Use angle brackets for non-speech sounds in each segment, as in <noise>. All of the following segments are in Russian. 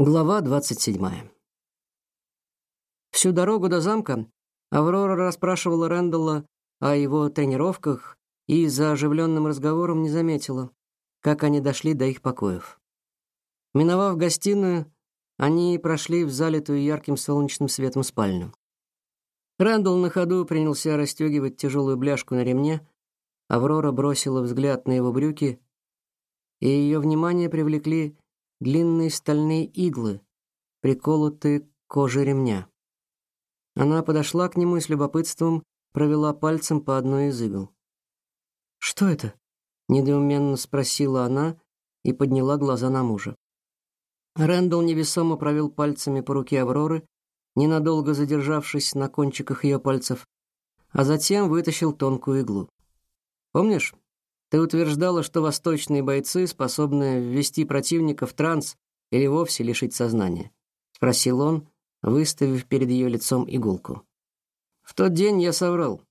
Глава 27. Всю дорогу до замка Аврора расспрашивала Рэндалла о его тренировках и за оживленным разговором не заметила, как они дошли до их покоев. Миновав гостиную, они прошли в залитую ярким солнечным светом спальню. Рэндалл на ходу принялся расстегивать тяжелую бляшку на ремне. Аврора бросила взгляд на его брюки, и ее внимание привлекли длинные стальные иглы, приколотые к коже ремня. Она подошла к нему и с любопытством провела пальцем по одной из игл. «Что это?» — недоуменно спросила она и подняла глаза на мужа. Рэндалл невесомо провел пальцами по руке Авроры, ненадолго задержавшись на кончиках ее пальцев, а затем вытащил тонкую иглу. «Помнишь, ты утверждала, что восточные бойцы способны ввести противника в транс или вовсе лишить сознания, спросил он, выставив перед ее лицом иголку. В тот день я соврал.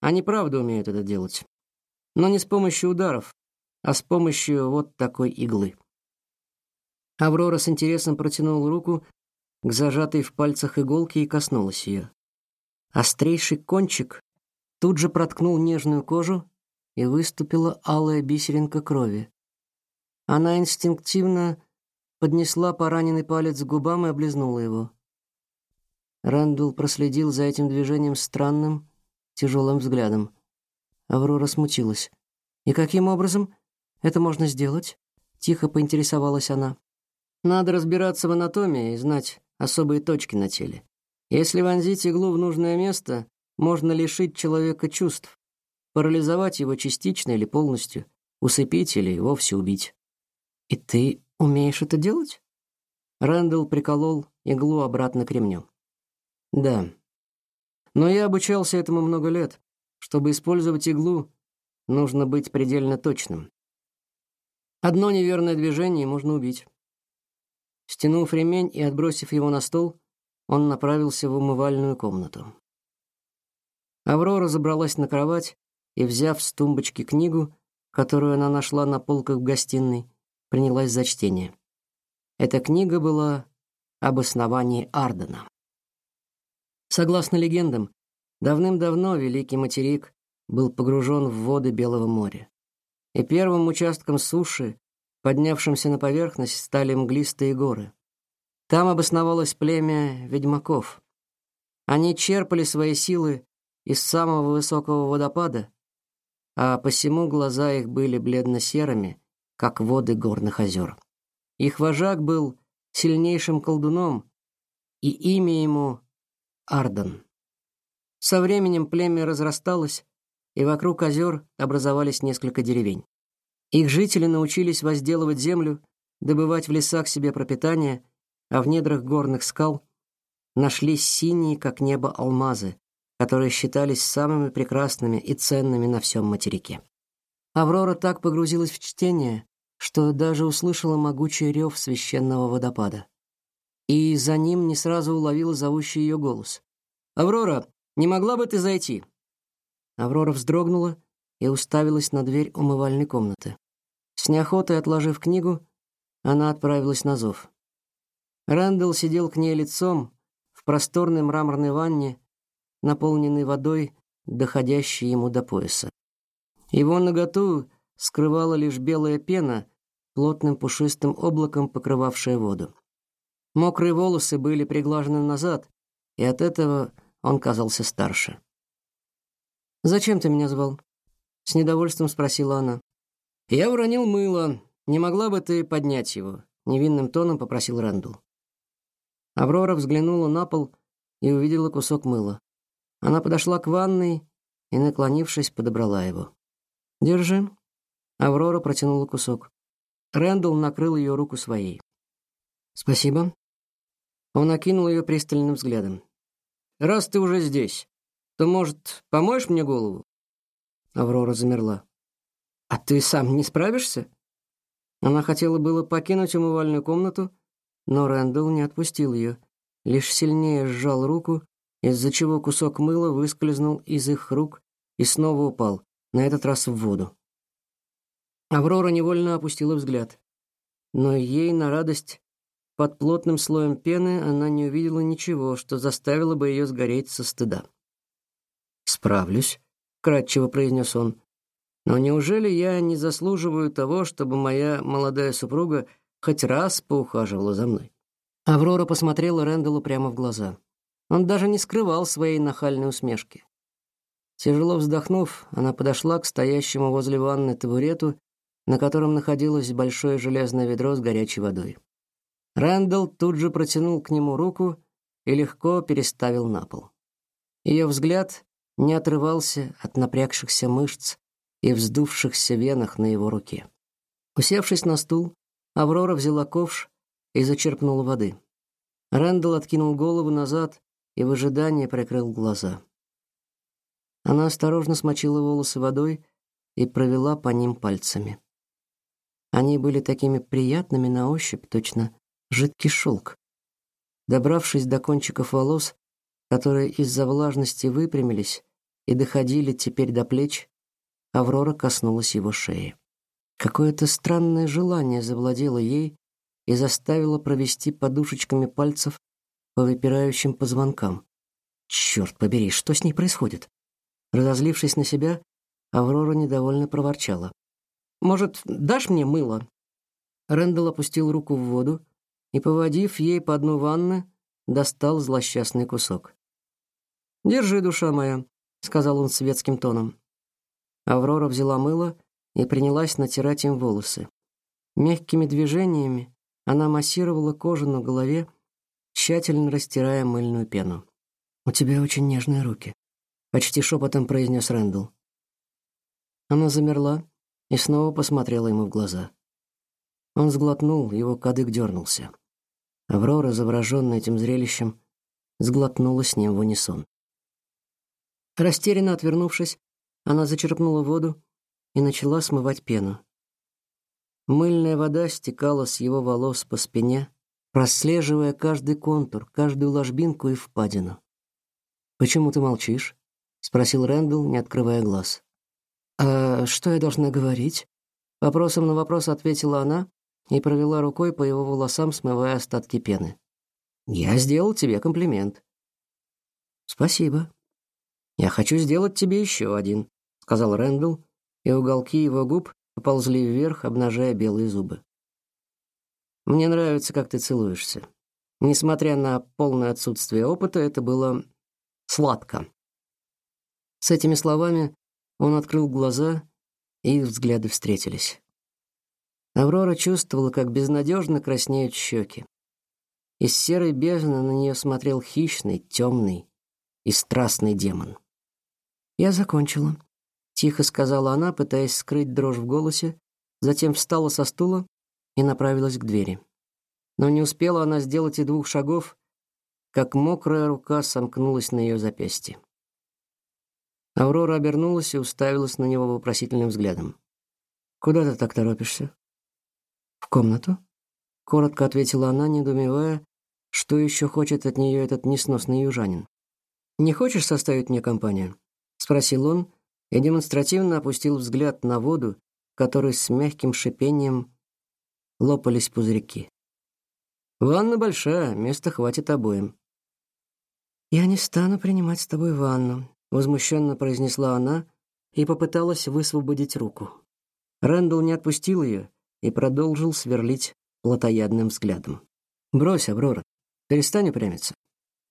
Они правда умеют это делать, но не с помощью ударов, а с помощью вот такой иглы. Аврора с интересом протянула руку к зажатой в пальцах иголке и коснулась ее. Острейший кончик тут же проткнул нежную кожу, и выступила алая бисеринка крови. Она инстинктивно поднесла пораненный палец к губам и облизнула его. Рэндалл проследил за этим движением странным, тяжелым взглядом. Аврора смутилась. «И каким образом это можно сделать?» — тихо поинтересовалась она. «Надо разбираться в анатомии и знать особые точки на теле. Если вонзить иглу в нужное место, можно лишить человека чувств парализовать его частично или полностью, усыпить или вовсе убить. И ты умеешь это делать? Рэндалл приколол иглу обратно к ремню. Да. Но я обучался этому много лет. Чтобы использовать иглу, нужно быть предельно точным. Одно неверное движение можно убить. Стянув ремень и отбросив его на стол, он направился в умывальную комнату. Аврора забралась на кровать и, взяв с тумбочки книгу, которую она нашла на полках в гостиной, принялась за чтение. Эта книга была об основании Ардена. Согласно легендам, давным-давно великий материк был погружен в воды Белого моря. И первым участком суши, поднявшимся на поверхность, стали мглистые горы. Там обосновалось племя ведьмаков. Они черпали свои силы из самого высокого водопада а посему глаза их были бледно-серыми, как воды горных озер. Их вожак был сильнейшим колдуном, и имя ему Ардан. Со временем племя разрасталось, и вокруг озер образовались несколько деревень. Их жители научились возделывать землю, добывать в лесах себе пропитание, а в недрах горных скал нашлись синие, как небо, алмазы, которые считались самыми прекрасными и ценными на всем материке. Аврора так погрузилась в чтение, что даже услышала могучий рев священного водопада. И за ним не сразу уловила зовущий ее голос. «Аврора, не могла бы ты зайти?» Аврора вздрогнула и уставилась на дверь умывальной комнаты. С неохотой отложив книгу, она отправилась на зов. Рэндалл сидел к ней лицом в просторной мраморной ванне наполненный водой, доходящей ему до пояса. Его наготу скрывала лишь белая пена, плотным пушистым облаком покрывавшая воду. Мокрые волосы были приглажены назад, и от этого он казался старше. «Зачем ты меня звал?» — с недовольством спросила она. «Я уронил мыло. Не могла бы ты поднять его?» — невинным тоном попросил Рэндалл. Аврора взглянула на пол и увидела кусок мыла. Она подошла к ванной и, наклонившись, подобрала его. «Держи». Аврора протянула кусок. Рэндалл накрыл ее руку своей. «Спасибо». Он окинул ее пристальным взглядом. «Раз ты уже здесь, то, может, помоешь мне голову?» Аврора замерла. «А ты сам не справишься?» Она хотела было покинуть умывальную комнату, но Рэндалл не отпустил ее, лишь сильнее сжал руку из-за чего кусок мыла выскользнул из их рук и снова упал, на этот раз в воду. Аврора невольно опустила взгляд. Но ей на радость под плотным слоем пены она не увидела ничего, что заставило бы ее сгореть со стыда. «Справлюсь», — кратчево произнес он. «Но неужели я не заслуживаю того, чтобы моя молодая супруга хоть раз поухаживала за мной?» Аврора посмотрела Рэндаллу прямо в глаза. Он даже не скрывал своей нахальной усмешки. Тяжело вздохнув, она подошла к стоящему возле ванны табурету, на котором находилось большое железное ведро с горячей водой. Рэндалл тут же протянул к нему руку и легко переставил на пол. Ее взгляд не отрывался от напрягшихся мышц и вздувшихся венах на его руке. Усевшись на стул, Аврора взяла ковш и зачерпнула воды. Рэндалл откинул голову назад и в ожидании прикрыл глаза. Она осторожно смочила волосы водой и провела по ним пальцами. Они были такими приятными на ощупь, точно жидкий шелк. Добравшись до кончиков волос, которые из-за влажности выпрямились и доходили теперь до плеч, Аврора коснулась его шеи. Какое-то странное желание завладело ей и заставило провести подушечками пальцев по выпирающим позвонкам. Черт побери, что с ней происходит? Разозлившись на себя, Аврора недовольно проворчала: "Может, дашь мне мыло?" Рэндалл опустил руку в воду и, поводив ей по дну ванны, достал злосчастный кусок. «Держи, душа моя», — сказал он светским тоном. Аврора взяла мыло и принялась натирать им волосы. Мягкими движениями она массировала кожу на голове, тщательно растирая мыльную пену. «У тебя очень нежные руки», — почти шепотом произнес Рэндалл. Она замерла и снова посмотрела ему в глаза. Он сглотнул, его кадык дернулся. Аврора, завороженная этим зрелищем, сглотнула с ним в унисон. Растерянно отвернувшись, она зачерпнула воду и начала смывать пену. Мыльная вода стекала с его волос по спине, прослеживая каждый контур, каждую ложбинку и впадину. «Почему ты молчишь?» — спросил Рэндалл, не открывая глаз. «А что я должна говорить?» Вопросом на вопрос ответила она, и провела рукой по его волосам, смывая остатки пены. Я сделал тебе комплимент. Спасибо. Я хочу сделать тебе еще один, сказал Рэндалл, и уголки его губ поползли вверх, обнажая белые зубы. Мне нравится, как ты целуешься. Несмотря на полное отсутствие опыта, это было сладко. С этими словами он открыл глаза, и их взгляды встретились. Аврора чувствовала, как безнадежно краснеют щеки. Из серой бездны на нее смотрел хищный, темный и страстный демон. «Я закончила», — тихо сказала она, пытаясь скрыть дрожь в голосе, затем встала со стула и направилась к двери. Но не успела она сделать и двух шагов, как мокрая рука сомкнулась на ее запястье. Аврора обернулась и уставилась на него вопросительным взглядом. «Куда ты так торопишься?» В комнату? Коротко ответила она, недоумевая, что еще хочет от нее этот несносный южанин. Не хочешь составить мне компанию? спросил он и демонстративно опустил взгляд на воду, в которой с мягким шипением лопались пузырьки. Ванна большая, места хватит обоим. Я не стану принимать с тобой ванну, возмущенно произнесла она и попыталась высвободить руку. Рэндалл не отпустил ее и продолжил сверлить плотоядным взглядом. «Брось, Аврора, перестань упрямиться.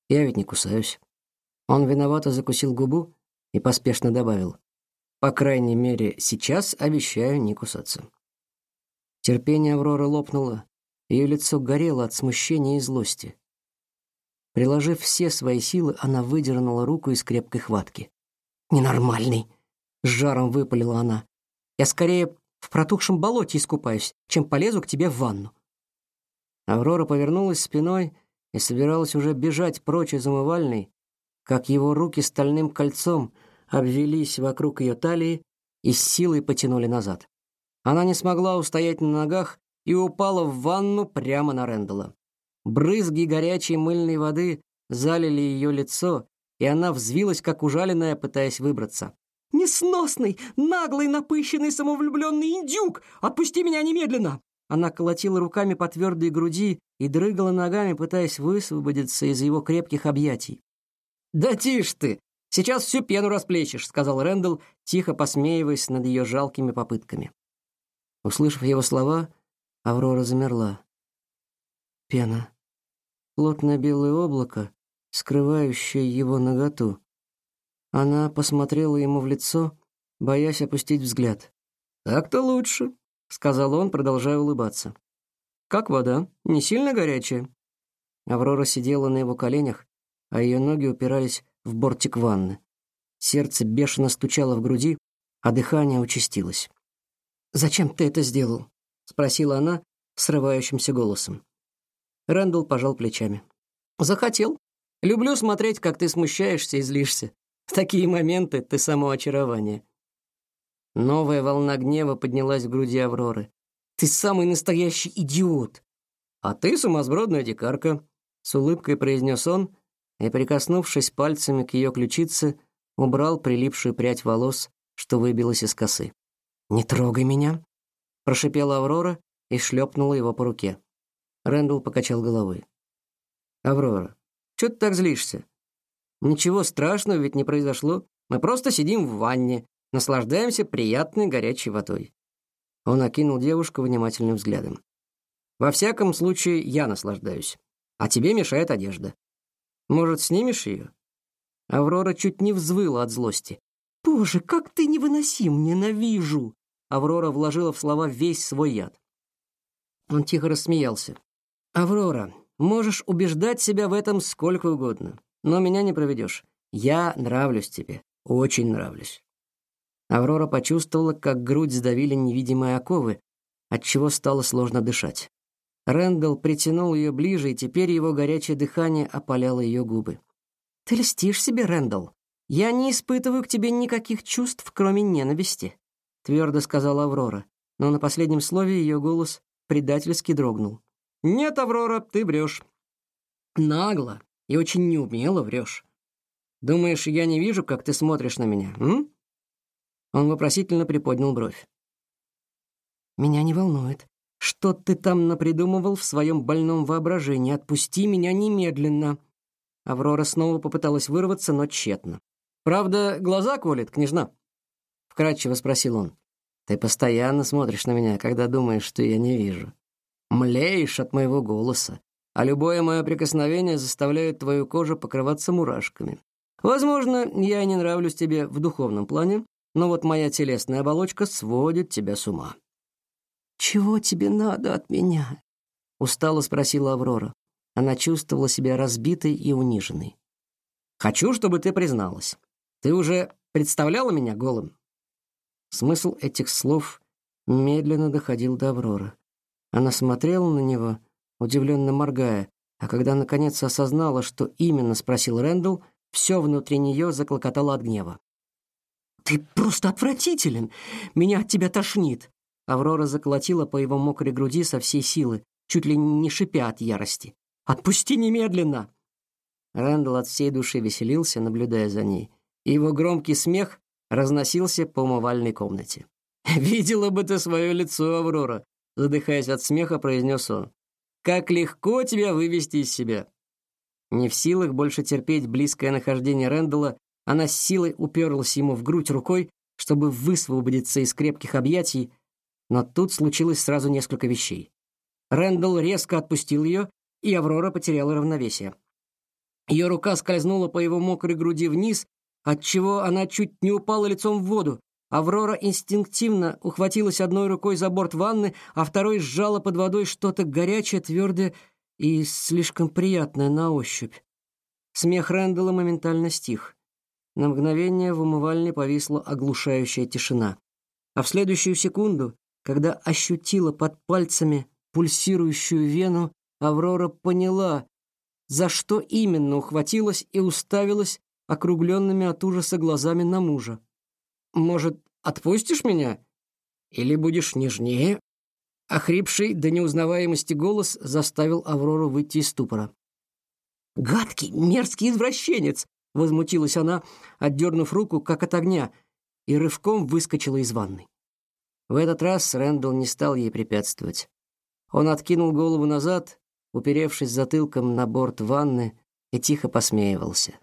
Я ведь не кусаюсь». Он виновато закусил губу и поспешно добавил. «По крайней мере, сейчас обещаю не кусаться». Терпение Авроры лопнуло, ее лицо горело от смущения и злости. Приложив все свои силы, она выдернула руку из крепкой хватки. «Ненормальный!» — с жаром выпалила она. «Я скорее в протухшем болоте искупаюсь, чем полезу к тебе в ванну. Аврора повернулась спиной и собиралась уже бежать прочь из умывальной, как его руки стальным кольцом обвелись вокруг ее талии и с силой потянули назад. Она не смогла устоять на ногах и упала в ванну прямо на Рэндалла. Брызги горячей мыльной воды залили ее лицо, и она взвилась, как ужаленная, пытаясь выбраться. Несносный, наглый, напыщенный, самовлюбленный индюк! Отпусти меня немедленно!» она колотила руками по твердой груди и дрыгала ногами, пытаясь высвободиться из его крепких объятий. «Да тише ты! Сейчас всю пену расплещешь», — сказал Рэндалл, тихо посмеиваясь над ее жалкими попытками. Услышав его слова, Аврора замерла. Пена. Плотное белое облако, скрывающее его наготу. Она посмотрела ему в лицо, боясь опустить взгляд. «Так-то лучше», — сказал он, продолжая улыбаться. «Как вода? Не сильно горячая?» Аврора сидела на его коленях, а ее ноги упирались в бортик ванны. Сердце бешено стучало в груди, а дыхание участилось. «Зачем ты это сделал?» — спросила она срывающимся голосом. Рэндалл пожал плечами. «Захотел. Люблю смотреть, как ты смущаешься и злишься. В такие моменты ты само очарование». Новая волна гнева поднялась в груди Авроры. «Ты самый настоящий идиот!» «А ты сумасбродная дикарка», — с улыбкой произнес он и, прикоснувшись пальцами к ее ключице, убрал прилипшую прядь волос, что выбилась из косы. «Не трогай меня!» — прошипела Аврора и шлепнула его по руке. Рэндалл покачал головой. «Аврора, что ты так злишься? Ничего страшного ведь не произошло. Мы просто сидим в ванне, наслаждаемся приятной горячей водой». Он окинул девушку внимательным взглядом. «Во всяком случае, я наслаждаюсь. А тебе мешает одежда. Может, снимешь ее?» Аврора чуть не взвыла от злости. «Боже, как ты невыносим! Ненавижу!» Аврора вложила в слова весь свой яд. Он тихо рассмеялся. «Аврора, можешь убеждать себя в этом сколько угодно, но меня не проведешь. Я нравлюсь тебе, очень нравлюсь». Аврора почувствовала, как грудь сдавили невидимые оковы, отчего стало сложно дышать. Рэндалл притянул ее ближе, и теперь его горячее дыхание опаляло ее губы. «Ты льстишь себе, Рэндалл? Я не испытываю к тебе никаких чувств, кроме ненависти», — твердо сказала Аврора, но на последнем слове ее голос предательски дрогнул. «Нет, Аврора, ты врешь». «Нагло и очень неумело врешь. Думаешь, я не вижу, как ты смотришь на меня, м?» Он вопросительно приподнял бровь. «Меня не волнует. Что ты там напридумывал в своем больном воображении? Отпусти меня немедленно!» Аврора снова попыталась вырваться, но тщетно. «Правда, глаза колет, княжна?» Вкратчиво спросил он. Ты постоянно смотришь на меня, когда думаешь, что я не вижу. Млеешь от моего голоса, а любое мое прикосновение заставляет твою кожу покрываться мурашками. Возможно, я не нравлюсь тебе в духовном плане, но вот моя телесная оболочка сводит тебя с ума. Чего тебе надо от меня? устало спросила Аврора. Она чувствовала себя разбитой и униженной. Хочу, чтобы ты призналась. Ты уже представляла меня голым? Смысл этих слов медленно доходил до Авроры. Она смотрела на него, удивленно моргая, а когда наконец осознала, что именно спросил Рэндалл, все внутри нее заклокотало от гнева. «Ты просто отвратителен! Меня от тебя тошнит!» Аврора заколотила по его мокрой груди со всей силы, чуть ли не шипя от ярости. «Отпусти немедленно!» Рэндалл от всей души веселился, наблюдая за ней. Его громкий смех разносился по умывальной комнате. <laughs> «Видела бы ты свое лицо, Аврора!» Задыхаясь от смеха, произнес он. «Как легко тебя вывести из себя!» Не в силах больше терпеть близкое нахождение Рэндалла, она с силой уперлась ему в грудь рукой, чтобы высвободиться из крепких объятий, но тут случилось сразу несколько вещей. Рэндалл резко отпустил ее, и Аврора потеряла равновесие. Ее рука скользнула по его мокрой груди вниз, отчего она чуть не упала лицом в воду. Аврора инстинктивно ухватилась одной рукой за борт ванны, а второй сжала под водой что-то горячее, твердое и слишком приятное на ощупь. Смех Рэндалла моментально стих. На мгновение в умывальне повисла оглушающая тишина. А в следующую секунду, когда ощутила под пальцами пульсирующую вену, Аврора поняла, за что именно ухватилась и уставилась округленными от ужаса глазами на мужа. «Может, отпустишь меня? Или будешь нежнее?» Охрипший до неузнаваемости голос заставил Аврору выйти из ступора. «Гадкий, мерзкий извращенец!» — возмутилась она, отдернув руку, как от огня, и рывком выскочила из ванной. В этот раз Рэндалл не стал ей препятствовать. Он откинул голову назад, уперевшись затылком на борт ванны, и тихо посмеивался.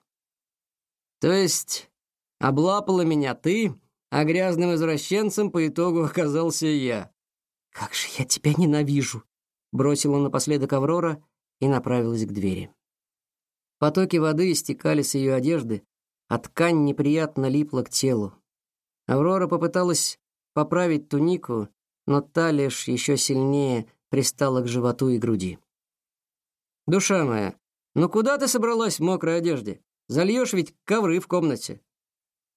То есть облапала меня ты, а грязным извращенцем по итогу оказался я. Как же я тебя ненавижу, бросила напоследок Аврора и направилась к двери. Потоки воды стекали с ее одежды, а ткань неприятно липла к телу. Аврора попыталась поправить тунику, но та лишь еще сильнее пристала к животу и груди. Душа моя, ну куда ты собралась в мокрой одежде? Зальешь ведь ковры в комнате.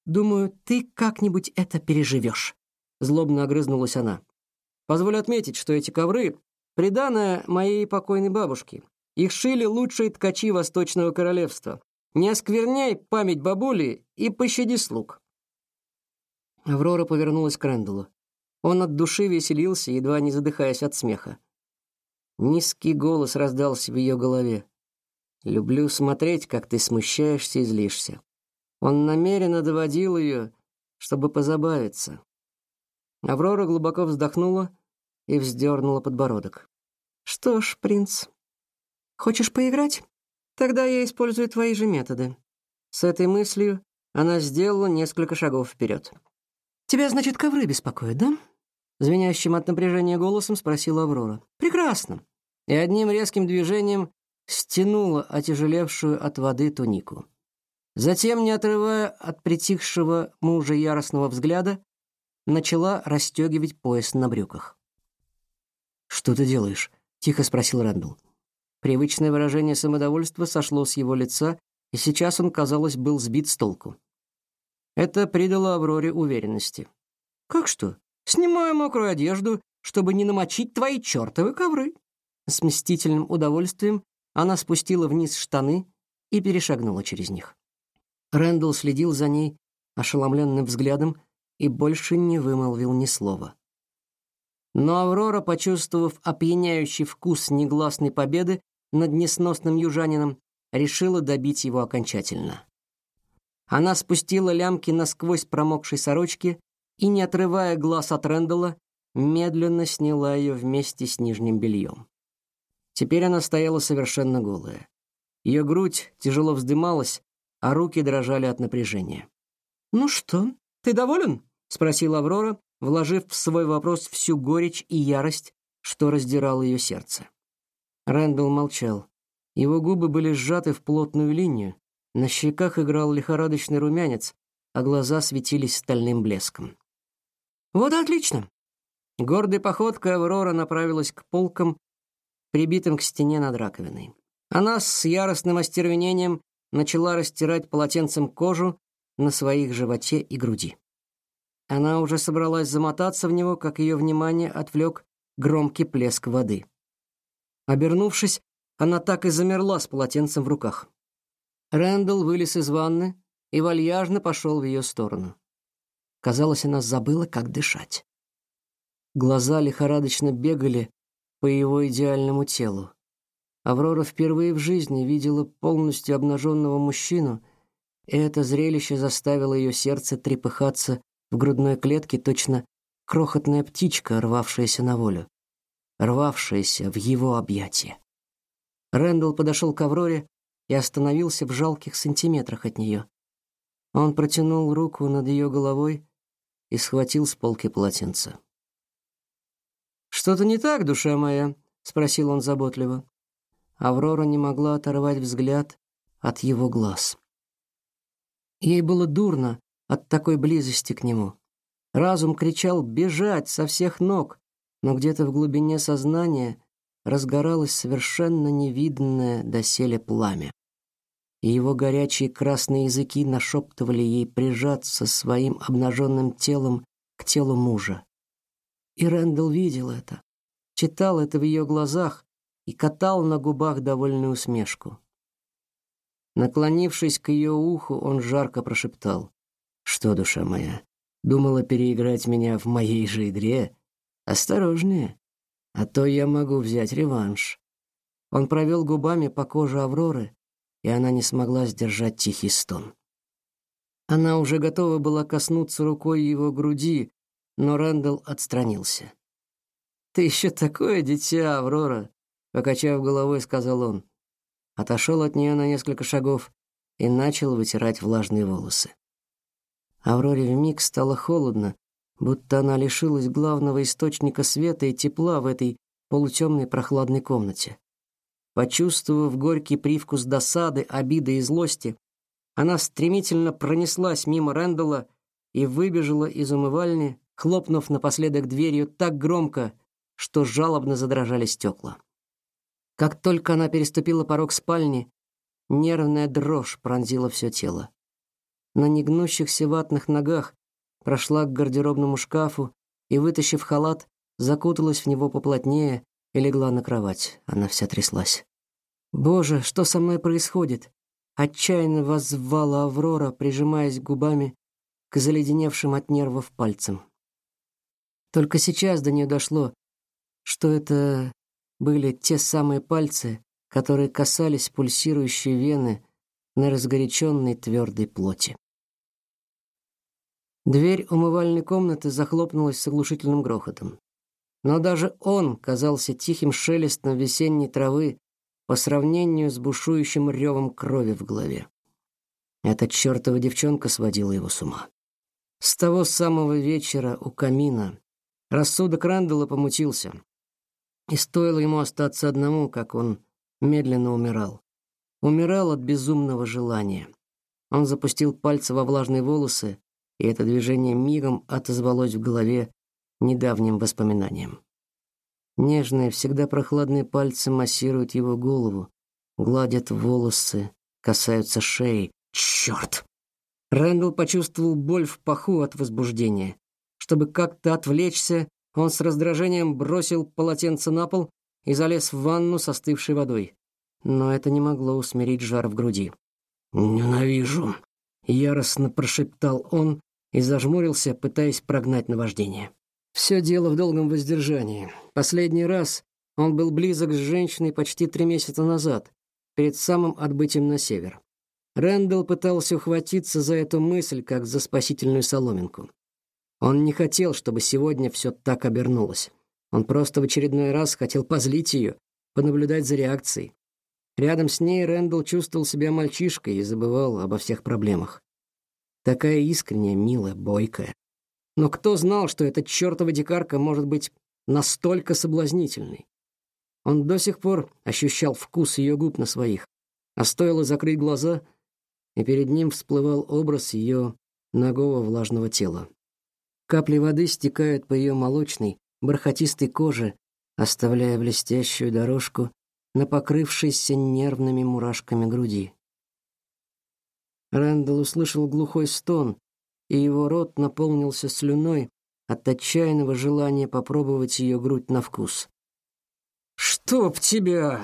Думаю, ты как-нибудь это переживешь. Злобно огрызнулась она. Позволь отметить, что эти ковры приданое моей покойной бабушке. Их шили лучшие ткачи Восточного королевства. Не оскверняй память бабули и пощади слуг. Аврора повернулась к Ренделу. Он от души веселился, едва не задыхаясь от смеха. Низкий голос раздался в ее голове. Люблю смотреть, как ты смущаешься и злишься. Он намеренно доводил ее, чтобы позабавиться. Аврора глубоко вздохнула и вздернула подбородок. Что ж, принц, хочешь поиграть? Тогда я использую твои же методы. С этой мыслью она сделала несколько шагов вперед. Тебя, значит, ковры беспокоят, да? звенящим от напряжения голосом спросила Аврора. Прекрасно. И одним резким движением стянула отяжелевшую от воды тунику. Затем, не отрывая от притихшего мужа яростного взгляда, начала расстегивать пояс на брюках. «Что ты делаешь?» — тихо спросил Рэндалл. Привычное выражение самодовольства сошло с его лица, и сейчас он, казалось, был сбит с толку. Это придало Авроре уверенности. «Как что? Снимаю мокрую одежду, чтобы не намочить твои чертовы ковры». С мстительным удовольствием она спустила вниз штаны и перешагнула через них. Рэндалл следил за ней ошеломленным взглядом и больше не вымолвил ни слова. Но Аврора, почувствовав опьяняющий вкус негласной победы над несносным южанином, решила добить его окончательно. Она спустила лямки насквозь промокшей сорочки и, не отрывая глаз от Рэндалла, медленно сняла ее вместе с нижним бельем. Теперь она стояла совершенно голая. Ее грудь тяжело вздымалась, а руки дрожали от напряжения. «Ну что, ты доволен?» — спросила Аврора, вложив в свой вопрос всю горечь и ярость, что раздирало ее сердце. Рэндалл молчал. Его губы были сжаты в плотную линию, на щеках играл лихорадочный румянец, а глаза светились стальным блеском. «Вот отлично!» Гордой походкой Аврора направилась к полкам, прибитым к стене над раковиной. Она с яростным остервенением начала растирать полотенцем кожу на своих животе и груди. Она уже собралась замотаться в него, как ее внимание отвлек громкий плеск воды. Обернувшись, она так и замерла с полотенцем в руках. Рэндалл вылез из ванны и вальяжно пошел в ее сторону. Казалось, она забыла, как дышать. Глаза лихорадочно бегали по его идеальному телу. Аврора впервые в жизни видела полностью обнаженного мужчину, и это зрелище заставило ее сердце трепыхаться в грудной клетке, точно крохотная птичка, рвавшаяся на волю, рвавшаяся в его объятия. Рэндалл подошел к Авроре и остановился в жалких сантиметрах от нее. Он протянул руку над ее головой и схватил с полки полотенце. Что-то не так, душа моя, спросил он заботливо. Аврора не могла оторвать взгляд от его глаз. Ей было дурно от такой близости к нему. Разум кричал бежать со всех ног, но где-то в глубине сознания разгоралось совершенно невиданное доселе пламя. И его горячие красные языки нашептывали ей прижаться своим обнаженным телом к телу мужа. И Рэндалл видел это, читал это в ее глазах и катал на губах довольную усмешку. Наклонившись к ее уху, он жарко прошептал: "Что, душа моя, думала переиграть меня в моей же игре? Осторожнее, а то я могу взять реванш". Он провел губами по коже Авроры, и она не смогла сдержать тихий стон. Она уже готова была коснуться рукой его груди, но Рэндалл отстранился. Ты еще такое дитя, Аврора, покачав головой, сказал он. Отошел от нее на несколько шагов и начал вытирать влажные волосы. Авроре вмиг стало холодно, будто она лишилась главного источника света и тепла в этой полутемной прохладной комнате. Почувствовав горький привкус досады, обиды и злости, она стремительно пронеслась мимо Рэндалла и выбежала из умывальни, хлопнув напоследок дверью так громко, что жалобно задрожали стекла. Как только она переступила порог спальни, нервная дрожь пронзила все тело. На негнущихся ватных ногах прошла к гардеробному шкафу и, вытащив халат, закуталась в него поплотнее и легла на кровать. Она вся тряслась. «Боже, что со мной происходит?» Отчаянно воззвала Аврора, прижимаясь губами к заледеневшим от нервов пальцам. Только сейчас до нее дошло, что это были те самые пальцы, которые касались пульсирующей вены на разгоряченной твердой плоти. Дверь умывальной комнаты захлопнулась с оглушительным грохотом. Но даже он казался тихим шелестом весенней травы по сравнению с бушующим ревом крови в голове. Эта чертова девчонка сводила его с ума. С того самого вечера у камина рассудок Рэндалла помутился. И стоило ему остаться одному, как он медленно умирал. Умирал от безумного желания. Он запустил пальцы во влажные волосы, и это движение мигом отозвалось в голове недавним воспоминанием. Нежные, всегда прохладные пальцы массируют его голову, гладят волосы, касаются шеи. Черт! Рэндалл почувствовал боль в паху от возбуждения. Чтобы как-то отвлечься, он с раздражением бросил полотенце на пол и залез в ванну с остывшей водой. Но это не могло усмирить жар в груди. «Ненавижу!» — яростно прошептал он и зажмурился, пытаясь прогнать наваждение. Все дело в долгом воздержании. Последний раз он был близок с женщиной почти три месяца назад, перед самым отбытием на север. Рэндалл пытался ухватиться за эту мысль, как за спасительную соломинку. Он не хотел, чтобы сегодня все так обернулось. Он просто в очередной раз хотел позлить ее, понаблюдать за реакцией. Рядом с ней Рэндалл чувствовал себя мальчишкой и забывал обо всех проблемах. Такая искренняя, милая, бойкая. Но кто знал, что эта чертова дикарка может быть настолько соблазнительной? Он до сих пор ощущал вкус ее губ на своих, а стоило закрыть глаза, и перед ним всплывал образ ее нагого влажного тела. Капли воды стекают по ее молочной, бархатистой коже, оставляя блестящую дорожку на покрывшейся нервными мурашками груди. Рэндалл услышал глухой стон, и его рот наполнился слюной от отчаянного желания попробовать ее грудь на вкус. «Чтоб тебя!»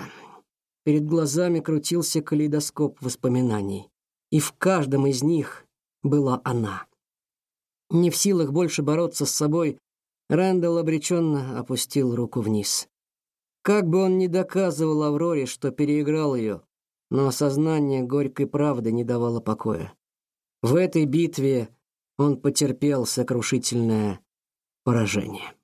Перед глазами крутился калейдоскоп воспоминаний, и в каждом из них была она. Не в силах больше бороться с собой, Рэндалл обреченно опустил руку вниз. Как бы он ни доказывал Авроре, что переиграл ее, но осознание горькой правды не давало покоя. В этой битве он потерпел сокрушительное поражение.